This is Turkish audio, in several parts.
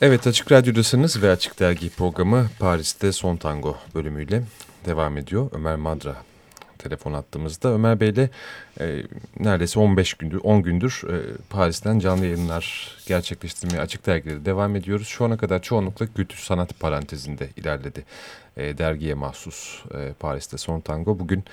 Evet Açık Radyo'dasınız ve Açık Dergi programı Paris'te Son Tango bölümüyle devam ediyor. Ömer Madra telefon attığımızda. Ömer Bey'le e, neredeyse 15 gündür, 10 gündür e, Paris'ten canlı yayınlar gerçekleştirmeye Açık Dergi'de devam ediyoruz. Şu ana kadar çoğunlukla kültür sanat parantezinde ilerledi. E, dergiye mahsus e, Paris'te Son Tango. Bugün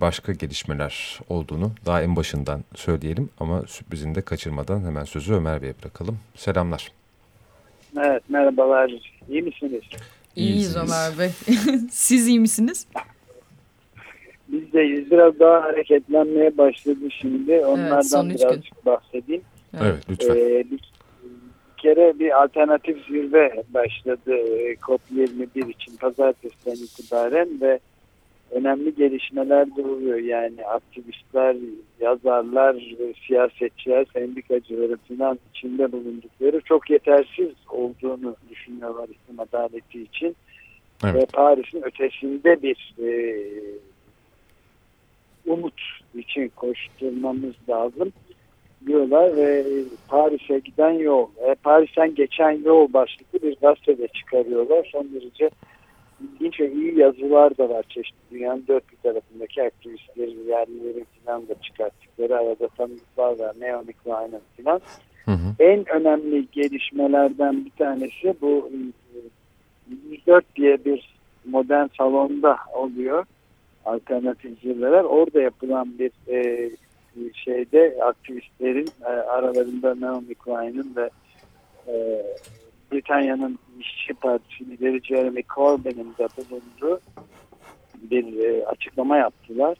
başka gelişmeler olduğunu daha en başından söyleyelim ama sürprizini de kaçırmadan hemen sözü Ömer Bey'e bırakalım. Selamlar. Evet merhabalar. İyi misiniz? İyiyiz Ömer Bey. Siz iyi misiniz? Biz de biraz daha hareketlenmeye başladı şimdi. Onlardan evet, birazcık gün. bahsedeyim. Evet, evet lütfen. Ee, bir kere bir alternatif zirve başladı COP21 için pazartesiden itibaren ve önemli gelişmeler de oluyor. Yani aktivistler, yazarlar, siyasetçiler, sendikacıların finans içinde bulundukları çok yetersiz olduğunu düşünüyorlar iklim adaleti için. Evet. Ve Paris'in ötesinde bir e, umut için koşturmamız lazım diyorlar ve Paris'e giden yol, e, Paris'ten geçen yol başlıklı bir gazetede çıkarıyorlar. Son derece ilginç ve iyi yazılar da var çeşitli dünyanın dört bir tarafındaki aktivistleri, yerlileri falan da çıkarttıkları arada tanıdıklar var. Hı hı. En önemli gelişmelerden bir tanesi bu 104 diye bir modern salonda oluyor. Alternatif zirveler. Orada yapılan bir e, şeyde aktivistlerin e, aralarında Naomi Klein'in ve e, Britanya'nın İşçi Partisi lideri Jeremy Corbyn'in de bulunduğu bir e, açıklama yaptılar.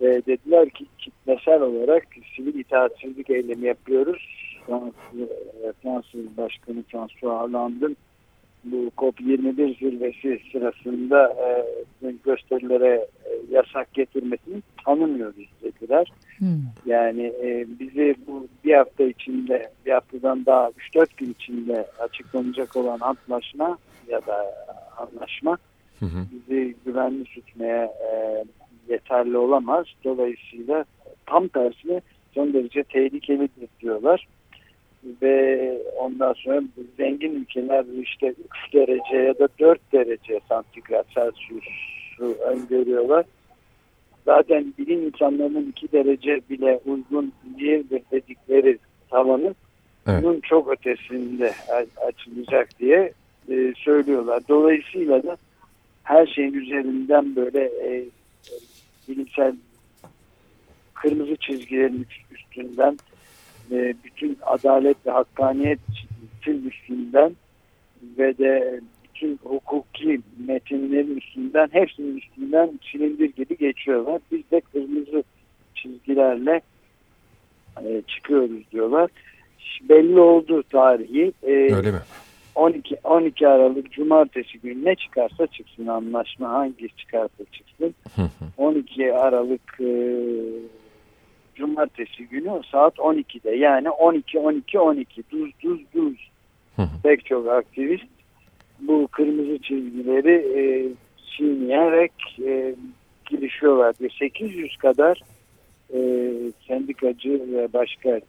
Ve dediler ki kitlesel olarak sivil itaatsizlik eylemi yapıyoruz. Fransız, e, Fransız Başkanı François Hollande'ın bu COP21 zirvesi sırasında e, gösterilere e, yasak getirmesini tanımıyoruz dediler. Hmm. Yani e, bizi bu bir hafta içinde bir haftadan daha 3-4 gün içinde açıklanacak olan antlaşma ya da anlaşma hı bizi güvenli tutmaya e, yeterli olamaz. Dolayısıyla tam tersine son derece tehlikeli diyorlar ve ondan sonra zengin ülkeler işte 3 derece ya da 4 derece santigrat Celsius'u öngörüyorlar. Zaten bilim insanlarının 2 derece bile uygun değildir dedikleri tavanı evet. bunun çok ötesinde açılacak diye e, söylüyorlar. Dolayısıyla da her şeyin üzerinden böyle e, bilimsel kırmızı çizgilerin üstünden e, bütün adalet ve hakkaniyet üstünden ve de bütün hukuki metinlerin üstünden hepsinin üstünden silindir gibi geçiyorlar. Biz de kırmızı çizgilerle e, çıkıyoruz diyorlar. Belli oldu tarihi. E, Öyle mi? 12, 12 Aralık Cumartesi günü ne çıkarsa çıksın anlaşma hangi çıkarsa çıksın. 12 Aralık e, cumartesi günü saat 12'de yani 12 12 12 düz düz düz pek çok aktivist bu kırmızı çizgileri e, çiğneyerek e, girişiyorlar. 800 kadar e, sendikacı ve başka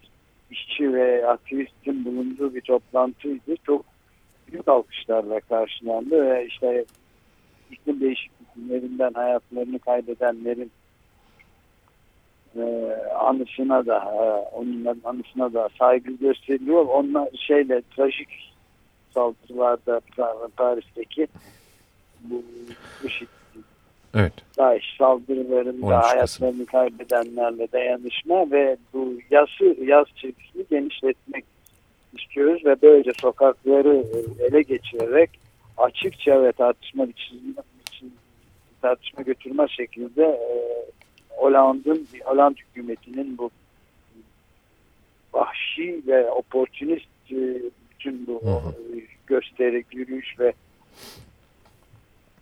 işçi ve aktivistin bulunduğu bir toplantıydı. Çok büyük alkışlarla karşılandı ve işte iklim değişikliklerinden hayatlarını kaybedenlerin e, anısına da e, onların anısına da saygı gösteriliyor. Onlar şeyle trajik saldırılarda Paris'teki bu IŞİD evet. DAEŞ saldırılarında hayatlarını kaybedenlerle dayanışma ve bu yası, yaz çizgisini genişletmek istiyoruz ve böylece sokakları ele geçirerek açıkça ve tartışma için tartışma götürme şekilde e, Hollanda'nın Hollanda hükümetinin bu vahşi ve oportunist e, bütün bu hı hı. gösteri, yürüyüş ve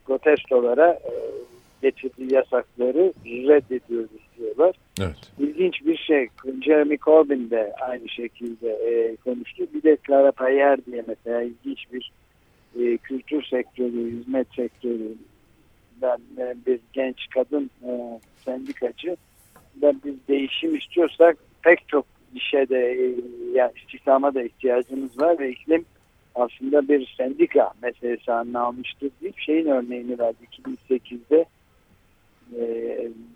protestolara e, getirdiği yasakları reddediyoruz diyorlar. Evet. İlginç bir şey. Jeremy Corbyn de aynı şekilde e, konuştu. Bir de Clara Payer diye mesela ilginç bir e, kültür sektörü, hizmet sektörü ben e, bir genç kadın e, sendikacı da biz değişim istiyorsak pek çok işe de e, yani istihdama da ihtiyacımız var ve iklim aslında bir sendika meselesi haline almıştır deyip şeyin örneğini verdi. 2008'de e,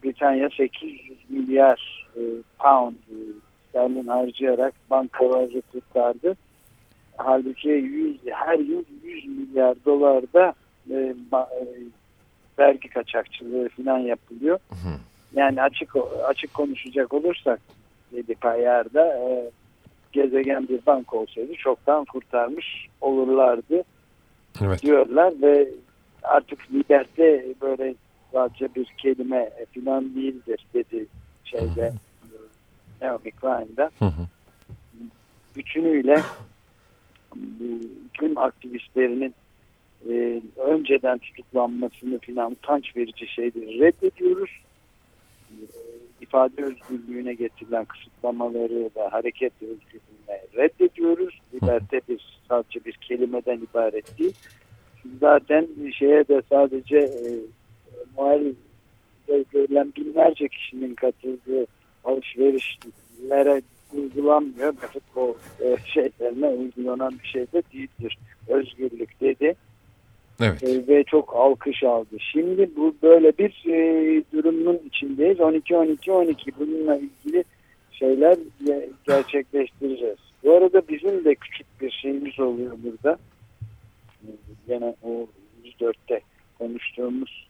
Britanya 800 milyar e, pound e, sterlin harcayarak bankaları kurtardı. Halbuki 100, her yıl 100 milyar dolar da e, e, vergi kaçakçılığı falan yapılıyor. Hı. Yani açık açık konuşacak olursak dedi Payyar'da e, gezegen bir bank olsaydı çoktan kurtarmış olurlardı evet. diyorlar ve artık liberte böyle sadece bir kelime falan değildir dedi şeyde Naomi Klein'da. Bütünüyle iklim aktivistlerinin e, önceden tutuklanmasını falan utanç verici şeyleri reddediyoruz. E, ifade özgürlüğüne getirilen kısıtlamaları ve hareket özgürlüğüne reddediyoruz. Liberte bir sadece bir kelimeden ibaret değil. Zaten şeye de sadece e, muhalifte görülen binlerce kişinin katıldığı alışverişlere uygulanmıyor ve futbol e, şeylerine uygulanan bir şey de değildir. Özgürlük dedi. Evet. E, ve çok alkış aldı. Şimdi bu böyle bir e, durumun içindeyiz. 12-12-12 bununla ilgili şeyler gerçekleştireceğiz. Bu arada bizim de küçük bir şeyimiz oluyor burada. Yine o 104'te konuştuğumuz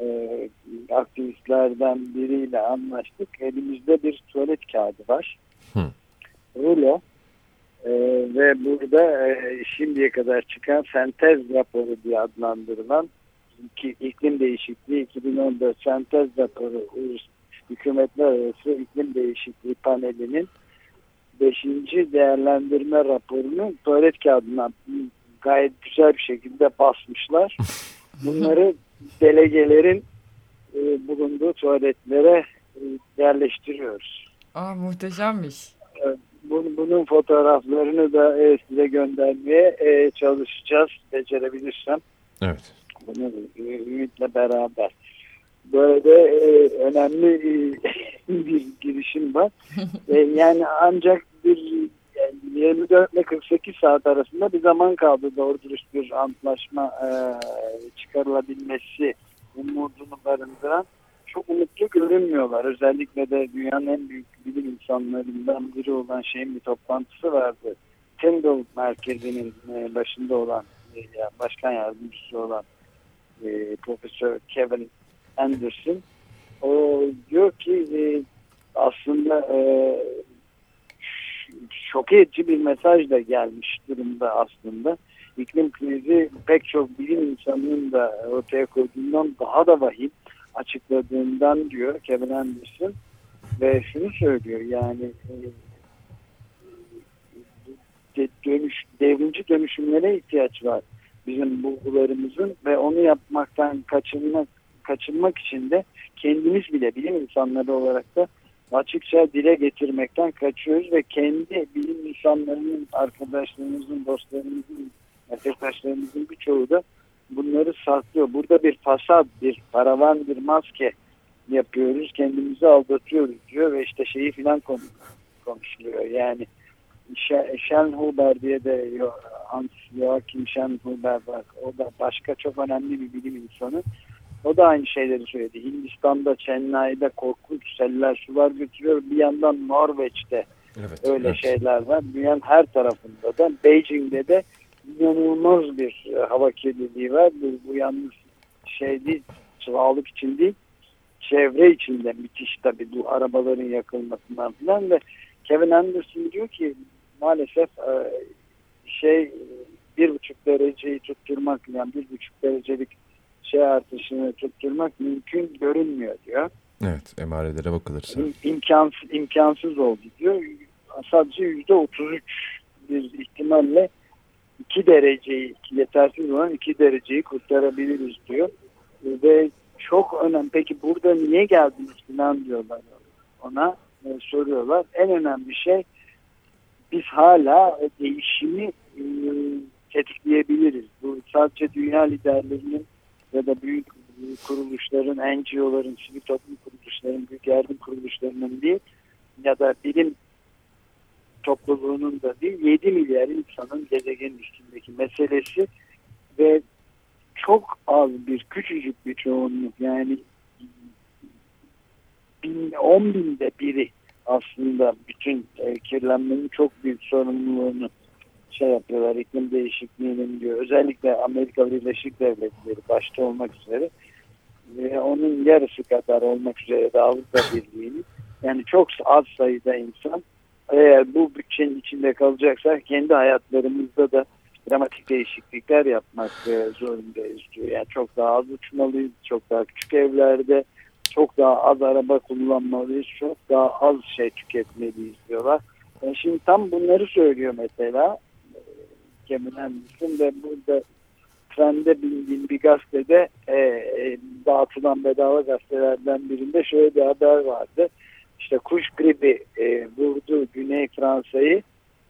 e, aktivistlerden biriyle anlaştık. Elimizde bir tuvalet kağıdı var. Hı. Ve burada e, şimdiye kadar çıkan sentez raporu diye adlandırılan iki, iklim değişikliği 2014 sentez raporu hükümetler arası iklim değişikliği panelinin 5. değerlendirme raporunu tuvalet kağıdına gayet güzel bir şekilde basmışlar. Bunları delegelerin e, bulunduğu tuvaletlere e, yerleştiriyoruz. Aa, muhteşemmiş. Evet, bunun fotoğraflarını da e, size göndermeye e, çalışacağız becerebilirsem. Evet. Bunu Ümit'le beraber. Böyle e, önemli e, bir girişim var. e, yani ancak bir yani 24 ile 48 saat arasında bir zaman kaldı doğru dürüst bir antlaşma e, çıkarılabilmesi umudunu barındıran çok umutlu görünmüyorlar. Özellikle de dünyanın en büyük bilim insanlarından biri olan şeyin bir toplantısı vardı. Tyndall merkezinin e, başında olan e, başkan yardımcısı olan e, Profesör Kevin Anderson o diyor ki aslında şok edici bir mesaj da gelmiş durumda aslında. İklim krizi pek çok bilim insanının da ortaya koyduğundan daha da vahim açıkladığından diyor Kevin Anderson. Ve şunu söylüyor yani e, dönüş, devrimci dönüşümlere ihtiyaç var bizim bulgularımızın ve onu yapmaktan kaçınmak kaçınmak için de kendimiz bile bilim insanları olarak da açıkça dile getirmekten kaçıyoruz ve kendi bilim insanlarının, arkadaşlarımızın, dostlarımızın, meslektaşlarımızın birçoğu da bunları saklıyor. Burada bir fasad, bir paravan, bir maske yapıyoruz. Kendimizi aldatıyoruz diyor ve işte şeyi filan konuşuluyor. Yani Schellenhuber diye de Hans Joachim Schellenhuber var. O da başka çok önemli bir bilim insanı. O da aynı şeyleri söyledi. Hindistan'da, Chennai'de korkunç seller sular götürüyor. Bir yandan Norveç'te evet, öyle evet. şeyler var. Dünyanın her tarafında da. Beijing'de de inanılmaz bir e, hava kirliliği var. Bu, bu yalnız şey değil, sağlık için değil, çevre için de müthiş tabii bu arabaların yakılmasından falan ve Kevin Anderson diyor ki maalesef e, şey bir buçuk dereceyi tutturmak yani bir buçuk derecelik şey artışını tutturmak mümkün görünmüyor diyor. Evet emarelere bakılırsa. İmkansız, imkansız oldu diyor. Sadece yüzde otuz üç bir ihtimalle 2 dereceyi yetersiz olan 2 dereceyi kurtarabiliriz diyor. Ve çok önemli. Peki burada niye geldiniz falan diyorlar ona e, soruyorlar. En önemli şey biz hala değişimi e, tetikleyebiliriz. Bu sadece dünya liderlerinin ya da büyük kuruluşların, NGO'ların, sivil toplum kuruluşların, büyük yardım kuruluşlarının değil ya da bilim topluluğunun da değil 7 milyar insanın gezegen üstündeki meselesi ve çok az bir küçücük bir çoğunluk yani bin, 10 binde biri aslında bütün e, kirlenmenin çok büyük sorumluluğunu şey yapıyorlar iklim değişikliğinin diyor. Özellikle Amerika Birleşik Devletleri başta olmak üzere ve onun yarısı kadar olmak üzere de Avrupa Birliği'nin yani çok az sayıda insan eğer bu bütçenin içinde kalacaksa kendi hayatlarımızda da dramatik değişiklikler yapmak e, zorundayız diyor. Yani çok daha az uçmalıyız, çok daha küçük evlerde, çok daha az araba kullanmalıyız, çok daha az şey tüketmeliyiz diyorlar. Yani şimdi tam bunları söylüyor mesela Kevin Anderson ve burada trende bindiğim bir gazetede e, e, dağıtılan bedava gazetelerden birinde şöyle bir haber vardı. İşte kuş gribi e, vurdu Güney Fransa'yı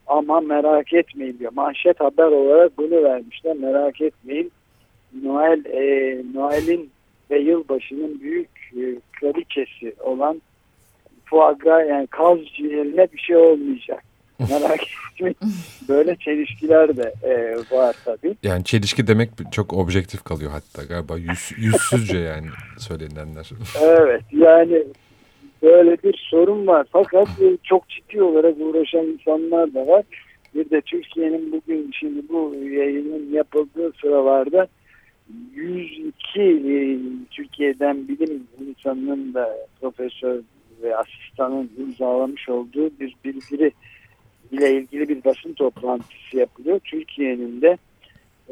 ama merak etmeyin diyor. Manşet haber olarak bunu vermişler. Merak etmeyin. Noel e, Noel'in ve yılbaşının büyük e, kraliçesi olan foie yani kaz ciğerine bir şey olmayacak. Merak etmeyin. Böyle çelişkiler de e, var tabii. Yani çelişki demek çok objektif kalıyor hatta galiba yüz, yüzsüzce yani söylenenler. Evet yani böyle bir sorun var. Fakat e, çok ciddi olarak uğraşan insanlar da var. Bir de Türkiye'nin bugün şimdi bu yayının yapıldığı sıralarda 102 e, Türkiye'den bilim insanının da profesör ve asistanın imzalamış olduğu bir bildiri ile ilgili bir basın toplantısı yapılıyor. Türkiye'nin de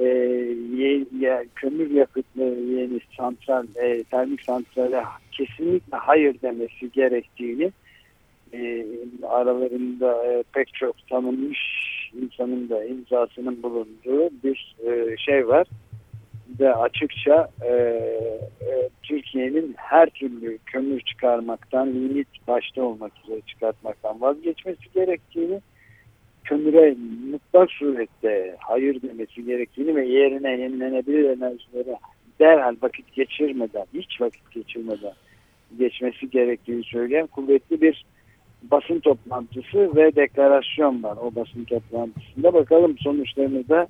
e, ye, ya, kömür yakıtlı yeni santral, e, termik santrale kesinlikle hayır demesi gerektiğini e, aralarında e, pek çok tanınmış insanın da imzasının bulunduğu bir e, şey var. Ve açıkça e, e, Türkiye'nin her türlü kömür çıkarmaktan, limit başta olmak üzere çıkartmaktan vazgeçmesi gerektiğini, kömüre mutlak surette hayır demesi gerektiğini ve yerine yenilenebilir enerjilere derhal vakit geçirmeden, hiç vakit geçirmeden geçmesi gerektiğini söyleyen kuvvetli bir basın toplantısı ve deklarasyon var o basın toplantısında. Bakalım sonuçlarını da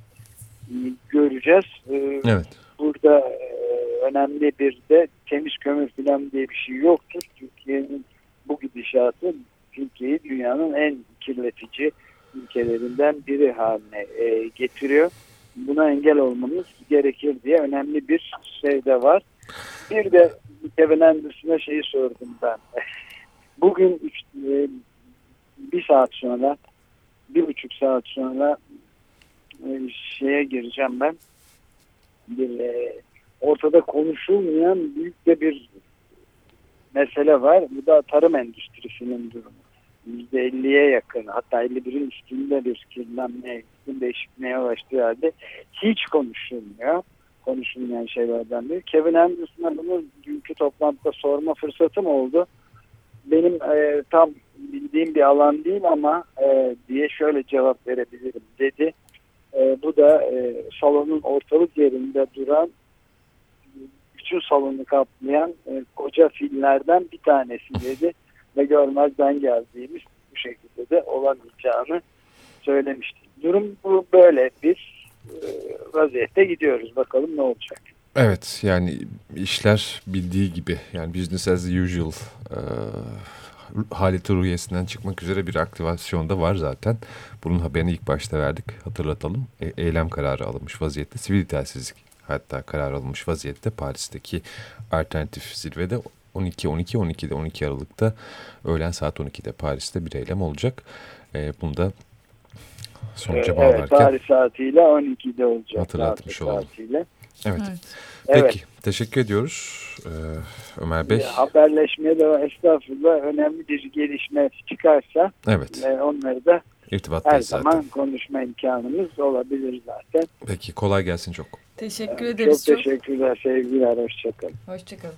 göreceğiz. Ee, evet. Burada e, önemli bir de temiz kömür falan diye bir şey yoktur. Türkiye'nin bu gidişatı Türkiye'yi dünyanın en kirletici ülkelerinden biri haline e, getiriyor. Buna engel olmamız gerekir diye önemli bir şey de var. Bir de Kevin Anderson'a şeyi sordum ben. Bugün üç, e, bir saat sonra bir buçuk saat sonra e, şeye gireceğim ben. Bir, e, ortada konuşulmayan büyük de bir mesele var. Bu da tarım endüstrisinin durumu. %50'ye yakın hatta 51'in üstünde bir kirlenme, iklim değişikliğine ulaştığı halde hiç konuşulmuyor. Konuşulmayan şeylerden biri. Kevin Anderson'a bunu dünkü toplantıda sorma fırsatım oldu. Benim e, tam bildiğim bir alan değil ama e, diye şöyle cevap verebilirim dedi. E, bu da e, salonun ortalık yerinde duran bütün salonu kaplayan e, koca fillerden bir tanesi dedi ve görmezden geldiğimiz bu şekilde de olamayacağını söylemişti. Durum bu böyle bir e, vaziyette gidiyoruz. Bakalım ne olacak. Evet yani işler bildiği gibi yani business as usual e, haleti ruhiyesinden çıkmak üzere bir aktivasyon da var zaten. Bunun haberini ilk başta verdik hatırlatalım. E, eylem kararı alınmış vaziyette sivil itelsizlik hatta karar alınmış vaziyette Paris'teki alternatif zirvede 12 12 12'de 12 Aralık'ta öğlen saat 12'de Paris'te bir eylem olacak. E, bunu da sonuca bağlarken evet, Paris saatiyle 12'de olacak. Hatırlatmış olalım. Saatiyle. Evet. evet. Peki. Evet. Teşekkür ediyoruz ee, Ömer Bey. Haberleşmeye de estağfurullah önemli bir gelişme çıkarsa evet. e, onları da her zaman zaten. konuşma imkanımız olabilir zaten. Peki kolay gelsin çok. Teşekkür ederiz çok. Çok teşekkürler sevgiler hoşçakalın. Hoşçakalın.